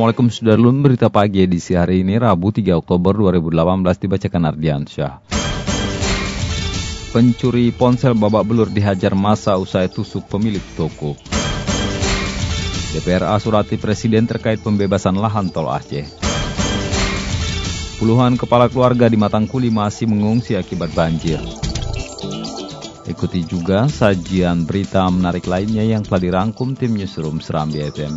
Assalamualaikum Sudarlun, berita pagi edisi hari ini Rabu 3 Oktober 2018 dibacakan Ardiansyah. Pencuri ponsel babak belur dihajar masa usai tusuk pemilik toko. DPRA surati Presiden terkait pembebasan lahan tol Aceh. Puluhan kepala keluarga di Matangkuli masih mengungsi akibat banjir. Ikuti juga sajian berita menarik lainnya yang telah dirangkum tim Newsroom Serambi FM.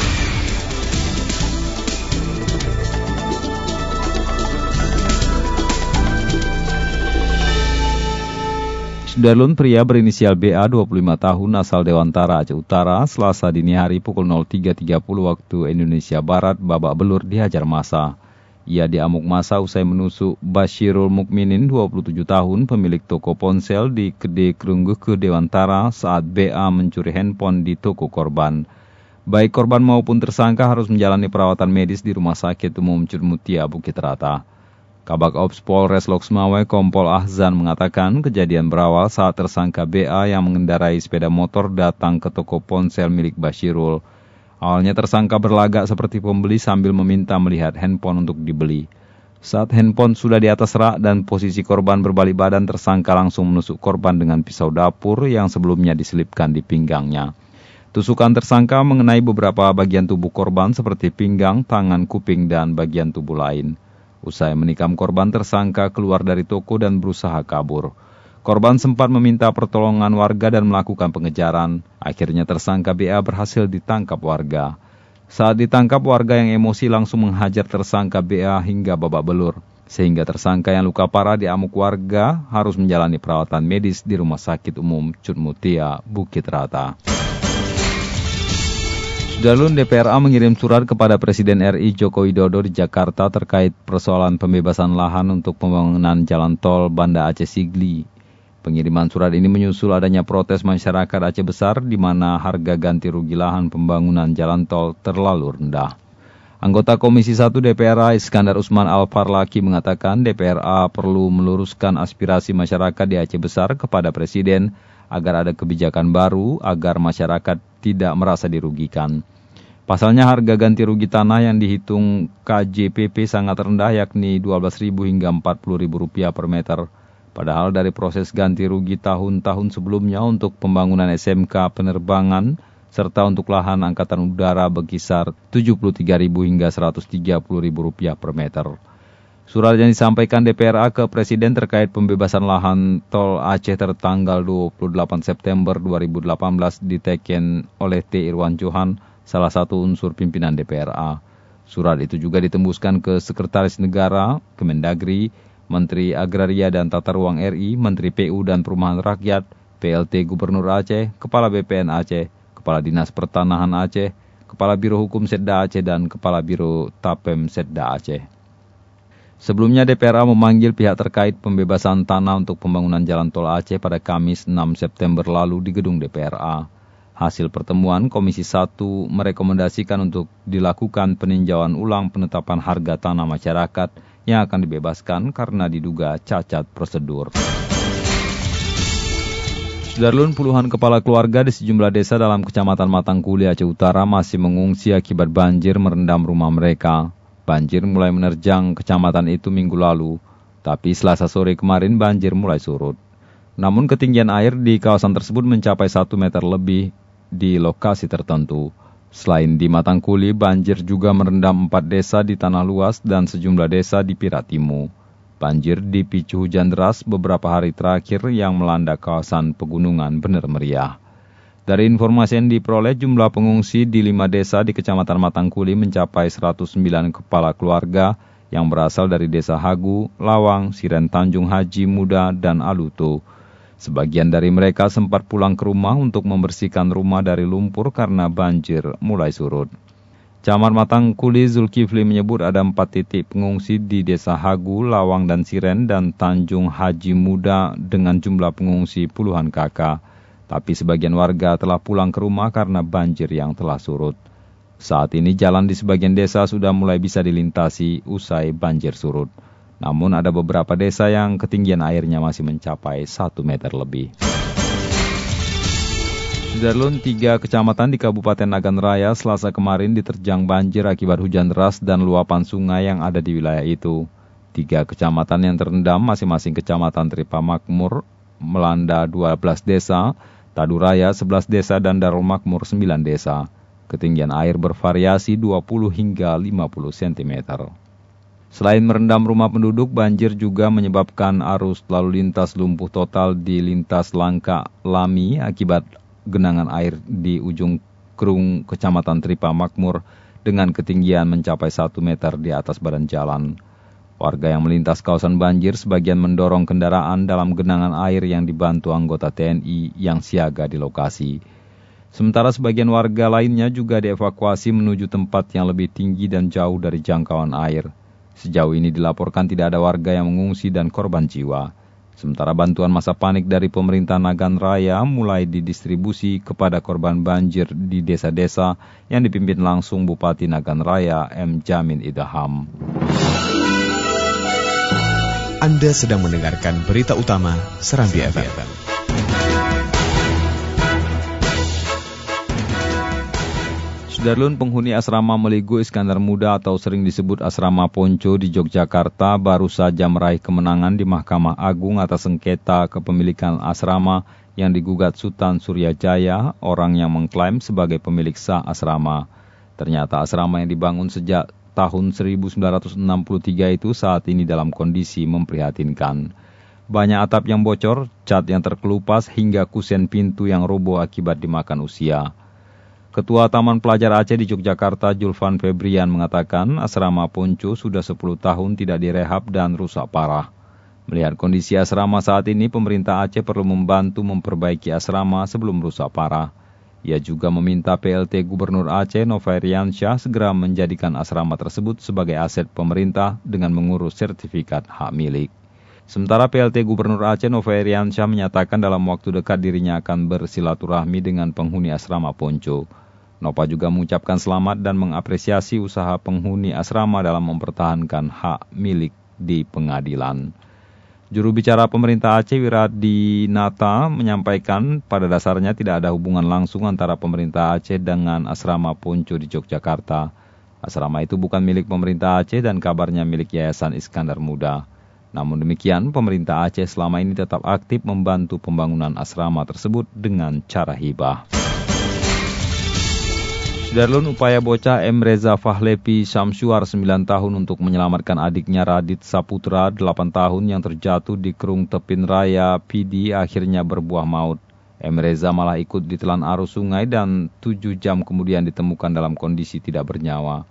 Sudarlun pria berinisial BA 25 tahun asal Dewantara Aceh Utara selasa dini hari pukul 03.30 waktu Indonesia Barat babak belur dihajar masa. Ia diamuk masa usai menusuk Bashirul Mukminin 27 tahun pemilik toko ponsel di Kede Kerungguh ke Dewantara saat BA mencuri handphone di toko korban. Baik korban maupun tersangka harus menjalani perawatan medis di Rumah Sakit Umum Cudmutia Bukit Rata. Kabak Ops Polres Loksmawe Kompol Ahzan mengatakan kejadian berawal saat tersangka BA yang mengendarai sepeda motor datang ke toko ponsel milik Bashirul. Awalnya tersangka berlagak seperti pembeli sambil meminta melihat handphone untuk dibeli. Saat handphone sudah di atas rak dan posisi korban berbalik badan, tersangka langsung menusuk korban dengan pisau dapur yang sebelumnya diselipkan di pinggangnya. Tusukan tersangka mengenai beberapa bagian tubuh korban seperti pinggang, tangan, kuping, dan bagian tubuh lain. Usai menikam korban tersangka keluar dari toko dan berusaha kabur. Korban sempat meminta pertolongan warga dan melakukan pengejaran. Akhirnya tersangka BA berhasil ditangkap warga. Saat ditangkap, warga yang emosi langsung menghajar tersangka BA hingga babak belur. Sehingga tersangka yang luka parah di amuk warga harus menjalani perawatan medis di Rumah Sakit Umum Cutmutia, Bukit Rata. Darlun DPRA mengirim surat kepada Presiden RI Joko Widodo di Jakarta terkait persoalan pembebasan lahan untuk pembangunan jalan tol Banda Aceh Sigli. Pengiriman surat ini menyusul adanya protes masyarakat Aceh Besar di mana harga ganti rugi lahan pembangunan jalan tol terlalu rendah. Anggota Komisi 1 DPRA Iskandar Usman Al-Farlaki mengatakan DPRA perlu meluruskan aspirasi masyarakat di Aceh Besar kepada Presiden agar ada kebijakan baru agar masyarakat tidak merasa dirugikan. Pasalnya harga ganti rugi tanah yang dihitung KJPP sangat rendah yakni Rp12.000 hingga Rp40.000 per meter. Padahal dari proses ganti rugi tahun-tahun sebelumnya untuk pembangunan SMK penerbangan serta untuk lahan angkatan udara berkisar Rp73.000 hingga Rp130.000 per meter. Surat yang disampaikan DPRA ke Presiden terkait pembebasan lahan tol Aceh tertanggal 28 September 2018 diteken oleh T. Irwan Johan salah satu unsur pimpinan DPRA. Surat itu juga ditembuskan ke Sekretaris Negara, Kemendagri, Menteri Agraria dan Tata Ruang RI, Menteri PU dan Perumahan Rakyat, PLT Gubernur Aceh, Kepala BPN Aceh, Kepala Dinas Pertanahan Aceh, Kepala Biro Hukum Setda Aceh, dan Kepala Biro Tapem Setda Aceh. Sebelumnya DPRA memanggil pihak terkait pembebasan tanah untuk pembangunan jalan tol Aceh pada Kamis 6 September lalu di gedung DPRA. Hasil pertemuan Komisi 1 merekomendasikan untuk dilakukan peninjauan ulang penetapan harga tanah masyarakat yang akan dibebaskan karena diduga cacat prosedur. Sudarlun puluhan kepala keluarga di sejumlah desa dalam kecamatan Matangkuli Aceh Utara masih mengungsi akibat banjir merendam rumah mereka. Banjir mulai menerjang kecamatan itu minggu lalu, tapi selasa sore kemarin banjir mulai surut. Namun ketinggian air di kawasan tersebut mencapai 1 meter lebih di lokasi tertentu. Selain di Matangkuli, banjir juga merendam empat desa di Tanah Luas dan sejumlah desa di Piratimu. Banjir dipicu hujan deras beberapa hari terakhir yang melanda kawasan pegunungan benar meriah. Dari informasi yang diperoleh, jumlah pengungsi di lima desa di Kecamatan Matangkuli mencapai 109 kepala keluarga yang berasal dari desa Hagu, Lawang, Siren Tanjung Haji Muda, dan Aluto. Sebagian dari mereka sempat pulang ke rumah untuk membersihkan rumah dari lumpur karena banjir mulai surut. Camar Matang Kuli Zulkifli menyebut ada empat titik pengungsi di Desa Hagu, Lawang, dan Siren, dan Tanjung Haji Muda dengan jumlah pengungsi puluhan kakak. Tapi sebagian warga telah pulang ke rumah karena banjir yang telah surut. Saat ini jalan di sebagian desa sudah mulai bisa dilintasi usai banjir surut. Namun ada beberapa desa yang ketinggian airnya masih mencapai 1 meter lebih. Sudarlun, tiga kecamatan di Kabupaten Nagan Raya selasa kemarin diterjang banjir akibat hujan deras dan luapan sungai yang ada di wilayah itu. Tiga kecamatan yang terendam masing-masing kecamatan Tripa Makmur, Melanda 12 desa, Taduraya 11 desa, dan Darul Makmur 9 desa. Ketinggian air bervariasi 20 hingga 50 cm. Selain merendam rumah penduduk, banjir juga menyebabkan arus lalu lintas lumpuh total di lintas Langka Lami akibat genangan air di ujung kerung Kecamatan Tripa Makmur dengan ketinggian mencapai 1 meter di atas badan jalan. Warga yang melintas kawasan banjir sebagian mendorong kendaraan dalam genangan air yang dibantu anggota TNI yang siaga di lokasi. Sementara sebagian warga lainnya juga dievakuasi menuju tempat yang lebih tinggi dan jauh dari jangkauan air. Sejauh ini dilaporkan tidak ada warga yang mengungsi dan korban jiwa. Sementara bantuan masa panik dari pemerintah Nagan Raya mulai didistribusi kepada korban banjir di desa-desa yang dipimpin langsung Bupati Nagan Raya M. Jamin Idaham. Anda sedang mendengarkan berita utama Serambi FM. Sudarlun penghuni asrama Meligo Iskandar Muda atau sering disebut asrama Ponco di Yogyakarta baru saja meraih kemenangan di Mahkamah Agung atas sengketa kepemilikan asrama yang digugat Sultan Suryajaya, orang yang mengklaim sebagai pemilik sah asrama. Ternyata asrama yang dibangun sejak tahun 1963 itu saat ini dalam kondisi memprihatinkan. Banyak atap yang bocor, cat yang terkelupas, hingga kusen pintu yang roboh akibat dimakan usia. Ketua Taman Pelajar Aceh di Yogyakarta, Julvan Febrian, mengatakan asrama Ponco sudah 10 tahun tidak direhab dan rusak parah. Melihat kondisi asrama saat ini, pemerintah Aceh perlu membantu memperbaiki asrama sebelum rusak parah. Ia juga meminta PLT Gubernur Aceh Novairiansyah segera menjadikan asrama tersebut sebagai aset pemerintah dengan mengurus sertifikat hak milik. Sementara PLT Gubernur Aceh Novairiansyah menyatakan dalam waktu dekat dirinya akan bersilaturahmi dengan penghuni asrama Ponco. Nova juga mengucapkan selamat dan mengapresiasi usaha penghuni asrama dalam mempertahankan hak milik di pengadilan. Juru bicara pemerintah Aceh Wiradinata menyampaikan pada dasarnya tidak ada hubungan langsung antara pemerintah Aceh dengan asrama Ponco di Yogyakarta. Asrama itu bukan milik pemerintah Aceh dan kabarnya milik Yayasan Iskandar Muda. Namun demikian, pemerintah Aceh selama ini tetap aktif membantu pembangunan asrama tersebut dengan cara hibah. Darlun upaya bocah M. Reza Fahlepi Syamsuar 9 tahun untuk menyelamatkan adiknya Radit Saputra 8 tahun yang terjatuh di kerung Tepin Raya PD akhirnya berbuah maut. M. Reza malah ikut ditelan arus sungai dan 7 jam kemudian ditemukan dalam kondisi tidak bernyawa.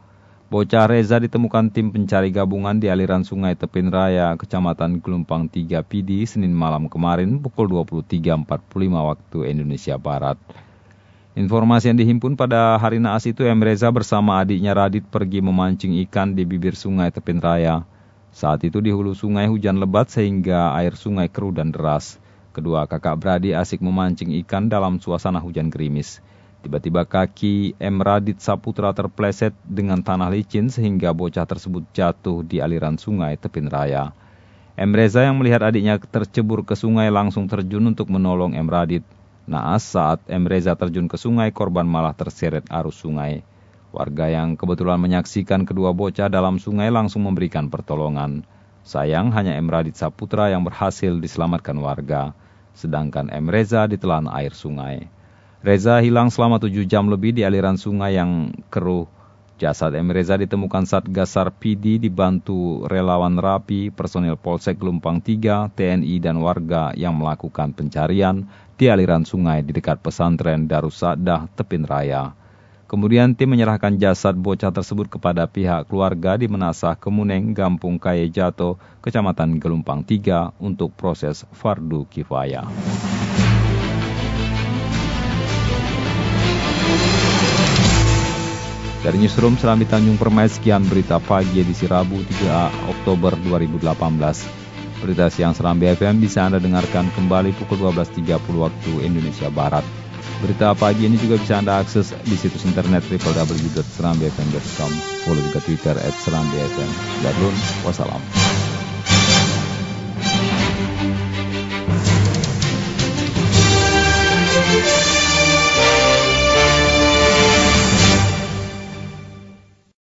Bocah Reza ditemukan tim pencari gabungan di aliran sungai Tepin Raya, Kecamatan Gelumpang 3 PD, Senin malam kemarin pukul 23.45 waktu Indonesia Barat. Informasi yang dihimpun pada hari naas itu Emreza bersama adiknya Radit pergi memancing ikan di bibir sungai Tepin Raya. Saat itu di hulu sungai hujan lebat sehingga air sungai keruh dan deras. Kedua kakak beradik asik memancing ikan dalam suasana hujan gerimis. Tiba-tiba kaki M. Radit Saputra terpleset dengan tanah licin sehingga bocah tersebut jatuh di aliran sungai Tepin Raya. M. Reza yang melihat adiknya tercebur ke sungai langsung terjun untuk menolong M. Radit. Naas saat M. Reza terjun ke sungai, korban malah terseret arus sungai. Warga yang kebetulan menyaksikan kedua bocah dalam sungai langsung memberikan pertolongan. Sayang hanya M. Radit Saputra yang berhasil diselamatkan warga, sedangkan M. Reza ditelan air sungai. Reza hilang selama tujuh jam lebih di aliran sungai yang keruh. Jasad M. Reza ditemukan saat Gasar PD dibantu relawan Rapi, personil Polsek Lumpang 3, TNI dan warga yang melakukan pencarian di aliran sungai di dekat pesantren Darussadah Tepin Raya. Kemudian tim menyerahkan jasad bocah tersebut kepada pihak keluarga di Menasah Kemuneng, Gampung Kaya Jato, Kecamatan Gelumpang 3 untuk proses fardu kifayah. Dari Newsroom Serambi Tanjung Permai, sekian berita pagi edisi Rabu 3 Oktober 2018. Berita siang Serambi FM bisa Anda dengarkan kembali pukul 12.30 waktu Indonesia Barat. Berita pagi ini juga bisa Anda akses di situs internet www.serambifm.com. Follow juga Twitter at Serambi FM. Darun, wassalam.